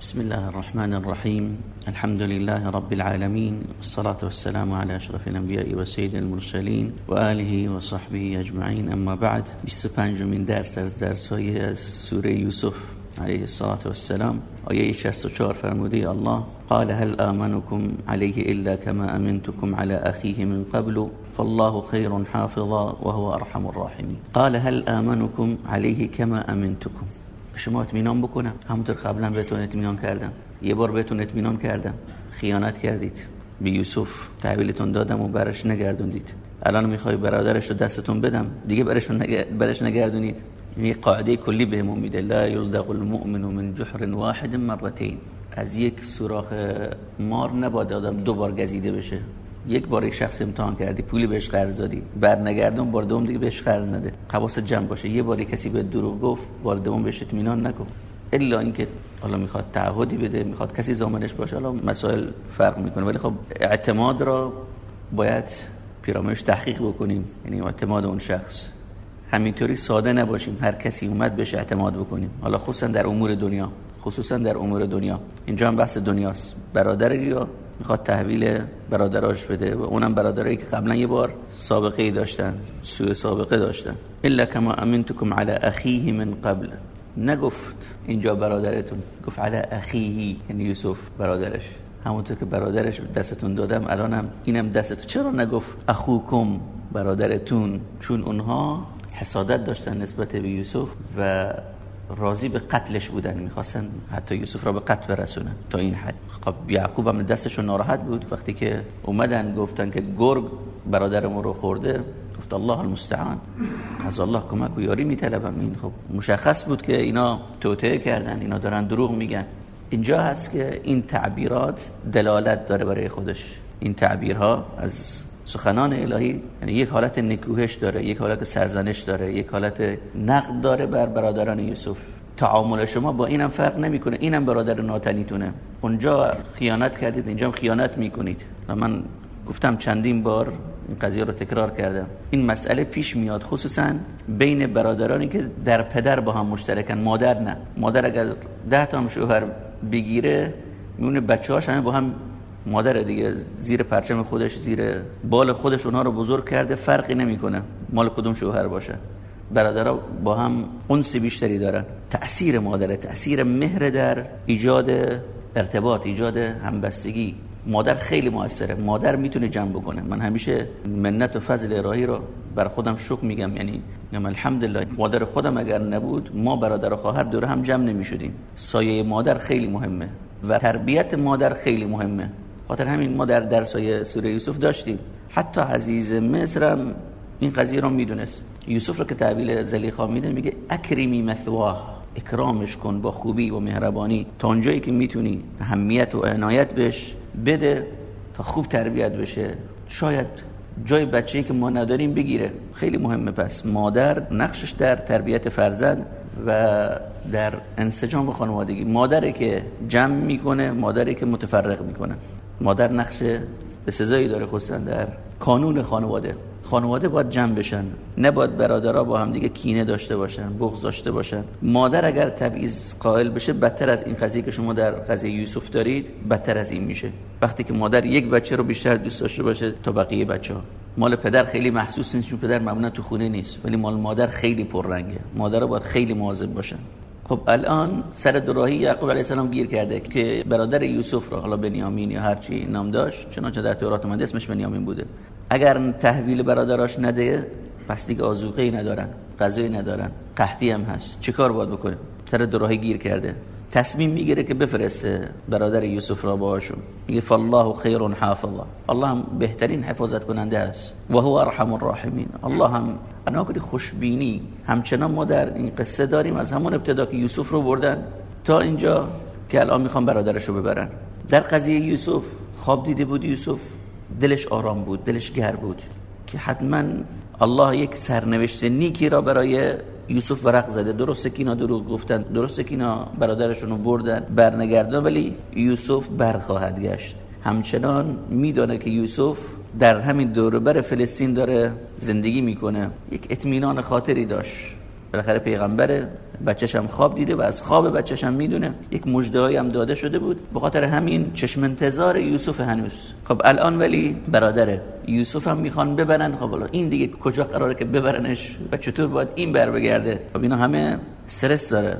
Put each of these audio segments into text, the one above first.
بسم الله الرحمن الرحيم. الحمد لله رب العالمين والصلاة والسلام على أشرف الأنبياء وسيد المرسلين وآله وصحبه أجمعين. أما بعد 25 من درس از های سوره یوسف عليه الصلاة والسلام آیه 64 فرموده الله قال هل آمنكم عليه إلا كما أمنتكم على أخيه من قبل؟ فالله خير حافظا وهو أرحم الراحمين. قال هل آمنكم عليه كما أمنتكم؟ شما اطمینان بکنم. همونطور قبلا بهتون اطمینان کردم. یه بار بهتون اطمینان کردم. خیانت کردید. به یوسف تحویلتون دادم و برش نگردوندید. الان می‌خوای برادرش رو دستتون بدم. دیگه برش برش نگردونید. این قاعده کلی بهمون میده. لا یلدغ المؤمن من جحر واحد مرتين از یک سوراخ مار نباید آدم دو بار گزیده بشه. یک بار یک شخص امتحان کردی پولی بهش قرض دادی برنگردون بار دوم دیگه بهش قرض نده. حواست جمع باشه. یه باری کسی به دروغ گفت بار دوم بهش اطمینان نکن. الا اینکه حالا می‌خواد تعهدی بده می‌خواد کسی زامنش باشه حالا مسائل فرق می‌کنه. ولی خب اعتماد را باید پیرامونش تحقیق بکنیم. یعنی اعتماد اون شخص. همینطوری ساده نباشیم. هر کسی اومد بهش اعتماد بکنیم. حالا خصوصا در امور دنیا. خصوصا در امور دنیا. اینجا هم بحث دنیاست. برادر یا می‌خواد تحویل برادراش بده و اونم برادرایی که قبلا یه بار سابقه ای داشتن سوء سابقه داشتن. الا کما امنتکم علی اخیه من قبل. نگفت اینجا برادرتون گفت علی اخیه یعنی یوسف برادرش. همونطور که برادرش دستتون دادم الانم اینم دستتون. چرا نگفت اخوکم برادرتون؟ چون اونها حسادت داشتن نسبت به یوسف و راضی به قتلش بودن. می‌خواستن حتی یوسف را به قتل برسونن. تا این حد. خب یعقوب هم دستشون ناراحت بود. وقتی که اومدن گفتن که گرگ برادرمون رو خورده گفت الله المستعان. از الله کمک و یاری میطلبم. این خب مشخص بود که اینا توطئه کردن. اینا دارن دروغ میگن. اینجا هست که این تعبیرات دلالت داره برای خودش. این تعبیرها از سخنان الهی یعنی یک حالت نکوهش داره یک حالت سرزنش داره یک حالت نقد داره بر برادران یوسف. تعامل شما با اینم فرق نمی‌کنه. اینم برادر ناتنیتونه. اونجا خیانت کردید اینجا خیانت می‌کنید. و من گفتم چندین بار این قضیه رو تکرار کردم. این مسئله پیش میاد خصوصا بین برادرانی که در پدر با هم مشترکن. مادر نه. مادر اگر ده تا هم شوهر بگیره میونه بچه هاش همه با هم مادر دیگه زیر پرچم خودش زیر بال خودش اونها رو بزرگ کرده فرقی نمی‌کنه مال کدوم شوهر باشه. برادرها با هم انس بیشتری دارن. تأثیر مادر تأثیر مهر در ایجاد ارتباط ایجاد همبستگی. مادر خیلی موثره. مادر می‌تونه جمع بکنه. من همیشه منت و فضل الهی رو بر خودم شکر میگم. یعنی الحمدلله. مادر خودم اگر نبود ما برادر و خواهر دور هم جمع نمی‌شدیم. سایه مادر خیلی مهمه و تربیت مادر خیلی مهمه. خاطر همین ما در درسای سوره یوسف داشتیم. حتی عزیز مصر هم این قضیه رو می‌دونست. یوسف رو که تحویل زلیخا میده میگه اکریمی مثواه اکرامش کن با خوبی و مهربانی. تا اونجایی که می‌تونی اهمیت و عنایت بهش بده تا خوب تربیت بشه. شاید جای بچه‌ای که ما نداریم بگیره. خیلی مهمه پس. مادر نقشش در تربیت فرزند و در انسجام خانوادگی. مادری که جمع می‌کنه مادری که متفرق می‌کنه. مادر نقش به سزایی داره خصوصا در کانون خانواده. خانواده باید جمع بشن. نباید برادرها با هم دیگه کینه داشته باشن بغض داشته باشن. مادر اگر تبعیض قائل بشه بدتر از این قضیه که شما در قضیه یوسف دارید بدتر از این میشه. وقتی که مادر یک بچه رو بیشتر دوست داشته باشه تا بقیه بچه ها مال پدر خیلی محسوس نیست چون پدر معمولا تو خونه نیست. ولی مال مادر خیلی پررنگه. مادر باید خیلی مواظب باشن. خب الان سر دوراهی یعقوب علیه السلام گیر کرده که برادر یوسف را حالا بنیامین یا هرچی نام داشت چنانچه در تورات اومده اسمش بنیامین بوده. اگر تحویل برادراش نده پس دیگه آزوقه ندارن غذایی ندارن قحطی هم هست. چیکار باید بکنه؟ سر دوراهی گیر کرده. تصمیم می‌گیره که بفرسته برادر یوسف را باهاشون. میگه فالله خیر حافظا الله. هم بهترین حفاظت کننده است. و هو ارحم الراحمین. الله هم انا خوشبینی. همچنان ما در این قصه داریم از همون ابتدا که یوسف رو بردن تا اینجا که الان می‌خوان برادرش رو ببرن. در قضیه یوسف خواب دیده بود یوسف. دلش آرام بود دلش گر بود که حتما الله یک سرنوشت نیکی را برای یوسف ورق زده. درسته که اینا دروغ گفتن درسته که اینا برادرشون رو بردن برنگردن ولی یوسف برخواهد گشت. همچنان میدانه که یوسف در همین دوربر فلسطین داره زندگی می‌کنه. یک اطمینان خاطری داشت. بالاخره پیغمبره بچهش هم خواب دیده و از خواب بچهش هم می‌دونه. یک مجده هم داده شده بود. به خاطر همین چشم انتظار یوسف هنوز. خب الان ولی برادره. یوسف هم می‌خوان ببرن. خب حالا این دیگه کجا قراره که ببرنش و چطور باید این بر بگرده؟ خب اینا همه استرس داره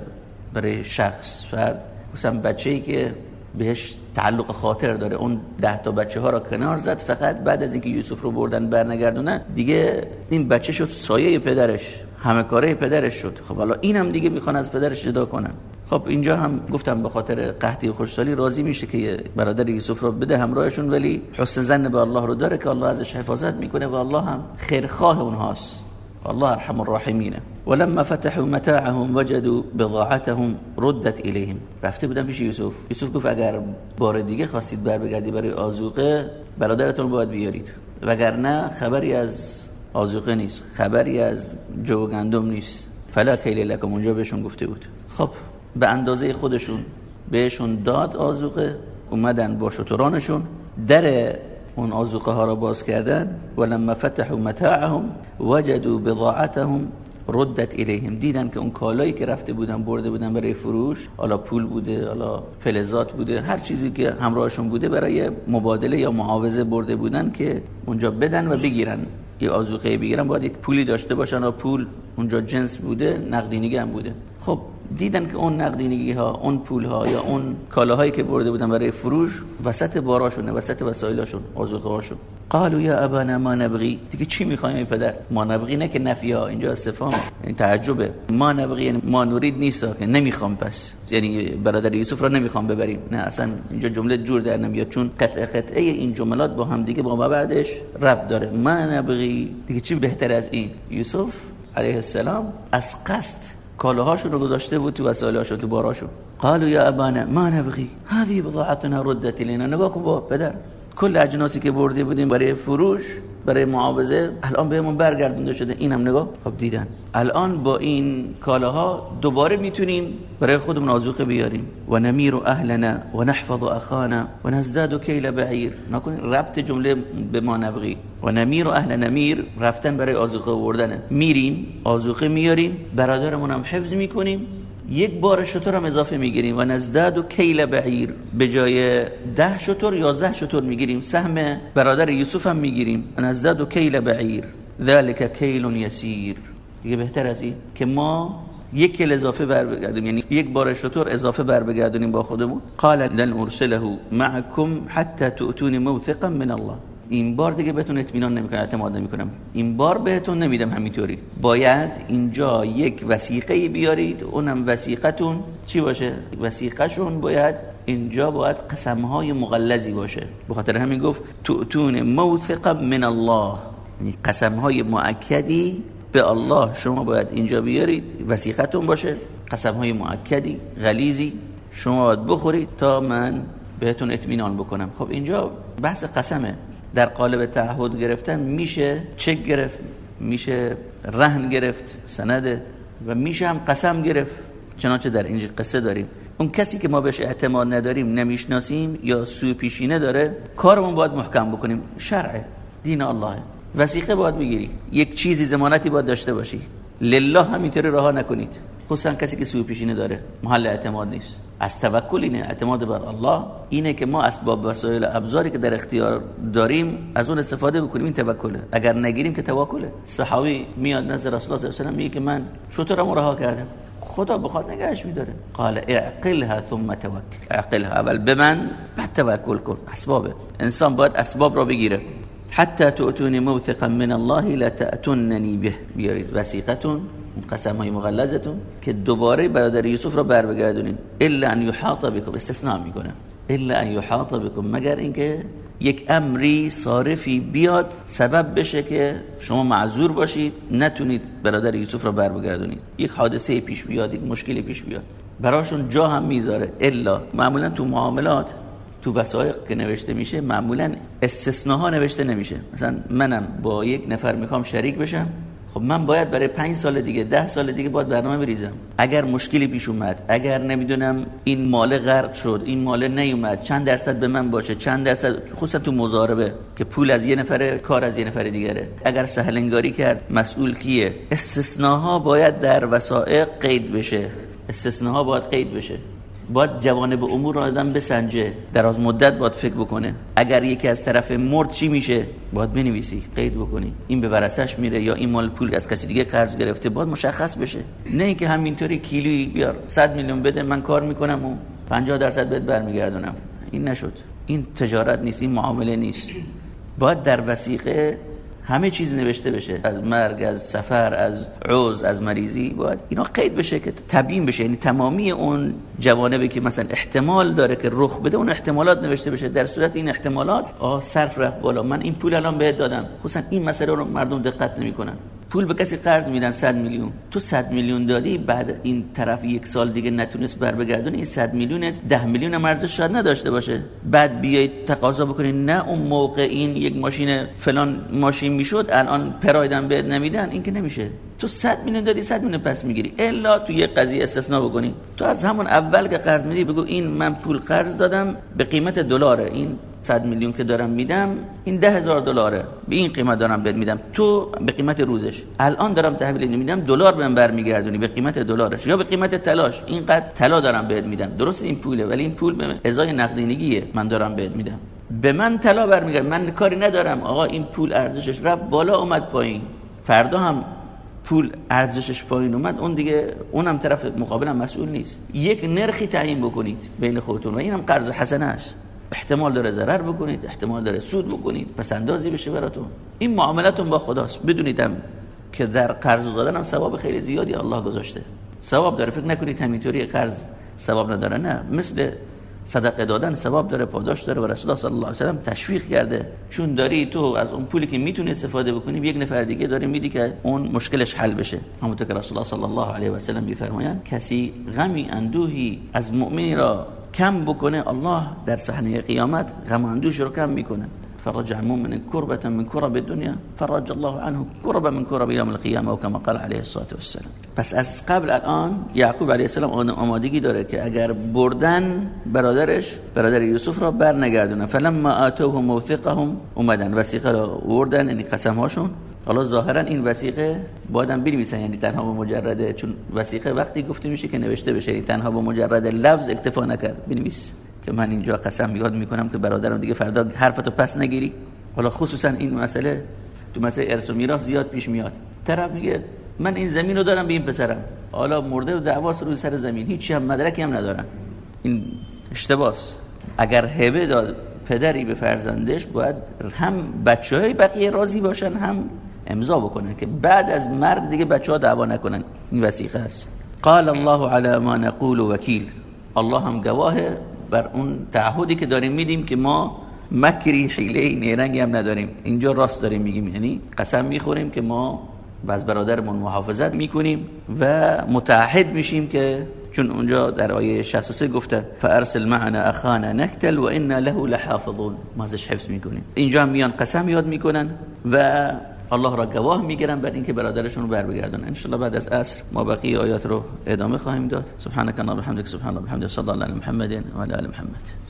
برای شخص. فرد مثلا بچه‌ای که بهش تعلق خاطر داره. اون ده تا بچه ها را کنار زد. فقط بعد از اینکه یوسف رو بردن برنگردونن دیگه این بچه شد سایه پدرش. همه کاره پدرش شد. خب حالا اینم دیگه می‌خوان از پدرش جدا کنن. خب اینجا هم گفتم به خاطر قحطی و خوشحالی راضی میشه که برادر یوسف رو بده همراهشون. ولی حسن زن به الله رو داره که الله ازش حفاظت می‌کنه و الله هم خیرخواه اونهاست. الله ارحم الراحمینه ولما فتحوا متاعهم وجدوا بضاعتهم ردت اليهم رفته بودن پیش یوسف. یوسف گفت اگر بار دیگه خواستید بر بگردی برای آزوقه برادرتون باید بیارید. وگرنه خبری از آزوقه نیست. خبری از جو گندم نیست. فلا کیل لکم. اونجا بهشون گفته بود. خب به اندازه خودشون بهشون داد آزوقه اومدن با شترانشون. در اون آزوقه ها را باز کردن. ولما فتحوا متاعهم وجدوا بضاعتهم ردت الیهم. دیدن که اون کالایی که رفته بودن برده بودن برای فروش حالا پول بوده حالا فلزات بوده هر چیزی که همراهشون بوده برای مبادله یا معاوضه برده بودن که اونجا بدن و بگیرن. یه آزوقه بگیرن باید یک پولی داشته باشن و پول اونجا جنس بوده نقدینگی هم بوده. خب دیدن که اون نقدینگی ها اون پول ها یا اون کالاهایی که برده بودن برای فروش وسط باراشونه وسط وسایلاشون آزوقه هاشون قالوا یا ابانا ما نبغي دیگه چی می‌خوایم ای پدر؟ ما نبغی نه که نفی ها. اینجا استفهام. این تعجبه. ما نبغی یعنی ما نورید نیست که نمی‌خوام پس. یعنی برادر یوسف را نمی‌خوام ببریم. نه اصلا اینجا جمله جور در نمیاد چون قطعه قطعه این جملات با هم دیگه با ما بعدش رب داره. ما نبغی. دیگه چی بهتر از این؟ یوسف علیه السلام از قصد کالاهاشون رو گذاشته بود تو وسایلاشون تو باراشون قالوا یا ابانا ما نبغي. هذه بضاعتنا ردت الینا نگاه پدر. کل اجناسی که برده بودیم برای فروش برای معاوضه الان بهمون برگردونده شده. اینم نگاه. خب دیدن. الان با این کالاها دوباره می‌تونیم برای خودمون آزوقه بیاریم. و نمیر اهلنا و نحفظ اخانا و نزداد کیل بعیر. نکنید؟ ربط جمله به ما نبغی. و نمیر اهل نمیر رفتن برای آزوقه بردنه میریم آزوقه میاریم. برادرمون هم حفظ می‌کنیم. یک بار شطور هم اضافه می‌گیریم. و نزداد و کیل بعیر. به جای ده شطور یازده شطور می‌گیریم. سهم برادر یوسف هم می‌گیریم. و نزداد و کیل بعیر. ذلك کیل یسیر. دیگه بهتر از این که ما یک کل اضافه بر بگردیم یعنی یک بار شطور اضافه بر بگردونیم با خودمون. قال لن ارسله معكم حتى تؤتون موثقا من الله. این بار دیگه بهتون اطمینان نمی‌کنم اعتماد نمی‌کنم. این بار بهتون نمیدم همینطوری. باید اینجا یک وسیقه بیارید اونم وسیقتون چی باشه؟ وسیقهشون باید اینجا باید قسم های مغلظی باشه. به خاطر همین گفت تؤتون موثقا من الله. یعنی قسم های مؤکدی به الله. شما باید اینجا بیارید وسیقتون باشه. قسم های مؤکدی غلیزی شما باید بخورید تا من بهتون اطمینان بکنم. خب اینجا بحث قسمه. در قالب تعهد گرفتن میشه چک گرفت میشه رهن گرفت سند و میشه هم قسم گرفت. چنانچه در اینجا قصه داریم. اون کسی که ما بهش اعتماد نداریم نمی‌شناسیم یا سوء پیشینه داره کارمون باید محکم بکنیم. شرع دین الله. وسیقه باید می‌گیری یک چیزی زمانتی باید داشته باشی. لله همینطوری رها نکنید. خصوصا کسی که سوء پیشینه داره. محل اعتماد نیست. از توکل اینه. اعتماد بر الله اینه که ما اسباب وسایل ابزاری که در اختیار داریم از اون استفاده بکنیم. این توکله. اگر نگیریم که توکله. صحابی میاد نظر رسول الله صلی الله علیه و میگه من شطورمو رها کردم. خدا بخواد نگهش میداره. قال اعقلها ثم توکل. اعقلها. اول بمن بعد توکل کن. اسبابه. انسان باید اسباب را بگیره. حتى تؤتوني موثقا من الله لا به. بیارید. وسیقتون قسم های مغلظتون که دوباره برادر یوسف را بر بگردونید الا ان یحاط بكم استثناء می‌کنه الا ان یحاط بكم مگر اینکه یک امری صارفی بیاد سبب بشه که شما معذور باشید نتونید برادر یوسف را بر بگردونید یک حادثه پیش بیاد یک مشکلی پیش بیاد. براشون جا هم می‌ذاره. الا. معمولا تو معاملات تو وسایق که نوشته میشه معمولا استثناها نوشته نمیشه. مثلا منم با یک نفر می‌خوام شریک بشم. خب من باید برای پنج سال دیگه ده سال دیگه باید برنامه بریزم. اگر مشکلی پیش اومد اگر نمی‌دونم این مال غرق شد این مال نیومد چند درصد به من باشه چند درصد خصوصا تو مزاربه که پول از یه نفره کار از یه نفر دیگره. اگر سهلنگاری کرد مسئول کیه؟ استثناها باید در وسائق قید بشه. استثناها باید قید بشه. باید جوانب امور رو آدم بسنجه. در از مدت باید فکر بکنه. اگر یکی از طرف مرد چی میشه؟ باید بنویسی. قید بکنی. این به ورثش میره یا این مال پول از کسی دیگه قرض گرفته باید مشخص بشه. نه اینکه همینطوری کیلویی بیار. 100 میلیون بده من کار می‌کنم و 50 درصد بهت برمیگردونم. این نشد. این تجارت نیست این معامله نیست. باید در وسیقه همه چیز نوشته بشه. از مرگ از سفر از عوز از مریضی باید اینا قید بشه که تبیین بشه. یعنی تمامی اون جوانبی که مثلا احتمال داره که رخ بده اون احتمالات نوشته بشه. در صورت این احتمالات آه صرف رفت بالا. من این پول الان بهت دادم. خصوصا این مسئله رو مردم دقت نمی‌کنن. پول به کسی قرض میدن 100 میلیون. تو 100 میلیون دادی بعد این طرف یک سال دیگه نتونست بر بگردونه این 100 میلیون 10 میلیون ارزش شاید نداشته باشه. بعد بیایید تقاضا بکنید نه اون موقع این یک ماشین فلان ماشین می‌شد الان پرایدن بهت نمیدن. این که نمیشه. تو 100 میلیون دادی 100 میلیون پس می‌گیری. الا تو یه قضیه استثنا بکنی. تو از همون اول که قرض میدی بگو این من پول قرض دادم به قیمت دلاره. این 100 میلیون که دارم میدم این ده هزار دلاره. به این قیمت دارم بهت میدم. تو به قیمت روزش. الان دارم تحویل میدم دلار بهم برمیگردونی. به قیمت دلارش. یا به قیمت طلاش. اینقدر طلا دارم بهت میدم. درست این پوله ولی این پول به ازای نقدینگیه. من دارم بهت میدم. به من طلا برمیگرد. من کاری ندارم. آقا این پول ارزشش رفت بالا اومد پایین. فردا هم پول ارزشش پایین اومد. اون دیگه اونم طرف مقابلم مسئول نیست. یک نرخی تعیین بکنید بین خودتون. و اینم قرض حسنه است. احتمال داره ضرر بکنید احتمال داره سود بکنید پس اندازی بشه براتون. این معاملتون با خداست. بدونید هم که در قرض دادن هم ثواب خیلی زیادی الله گذاشته. ثواب داره. فکر نکنید همینطوری قرض ثواب نداره. نه مثل صدقه دادن ثواب داره پاداش داره و رسول الله صلی الله علیه و سلم تشویق کرده. چون داری تو از اون پولی که می‌تونی استفاده بکنی یک نفر دیگه داره میدی که اون مشکلش حل بشه. همونطور که رسول الله صلی الله علیه و سلم میفرمایند کسی غمی اندوهی از مؤمنی را کم بکنه الله در صحنه قیامت غم اندوش رو کم می‌کنه. فرج عن مؤمن كربة من كرب الدنيا فرج الله عنه كربة من كرب يوم القيامة وكما قال عليه الصلاة والسلام. پس از قبل الان یعقوب علیه السلام آمادگی داره که اگر بردن برادرش برادر یوسف را بر نگردونه فلما آتوهم موثقهم اومدن وسیقه را وردن یعنی قسم هاشون حالا ظاهرا این وسیقه بادم بنویسن یعنی تنها با مجرد چون وسیقه وقتی گفته میشه که نوشته بشه یعنی تنها با مجرد لفظ اکتفا نکرد بنویس که من اینجا قسم یاد می‌کنم که برادرم دیگه فردا حرفتو پس نگیری. حالا خصوصا این مسئله تو مسئله ارث و میراث زیاد پیش میاد. طرف میگه من این زمین رو دارم به این پسرم. حالا مرده و دعواس رو سر زمین هیچی هم مدرکی هم ندارم. این اشتباس. اگر هبه داد پدری به فرزندش باید هم بچه های بقیه راضی باشن هم امضا بکنن که بعد از مرگ دیگه بچه ها دعوا نکنن. این وسیقه است. قال الله على ما نقول وکیل. الله هم گواهه بر اون تعهدی که داریم میدیم که ما مکری حیله نیرنگی هم نداریم. اینجا راست داریم میگیم. یعنی قسم می‌خوریم که ما باز برادرمون محافظت می‌کنیم و متعهد میشیم که چون اونجا در آیه 63 گفته فارسل معنا اخانا نکتل و انا له لحافظون. ما ازش حفظ می‌کنیم. اینجا میان قسم یاد می‌کنن و الله را گواه می‌گیرن بر اینکه برادرشون رو بر بگردن ان بعد از عصر ما بقیه آیات رو ادامه خواهیم داد سبحانك اللهم وبحمدك سبحان الله وبحمده صلی الله علی محمد و علی محمد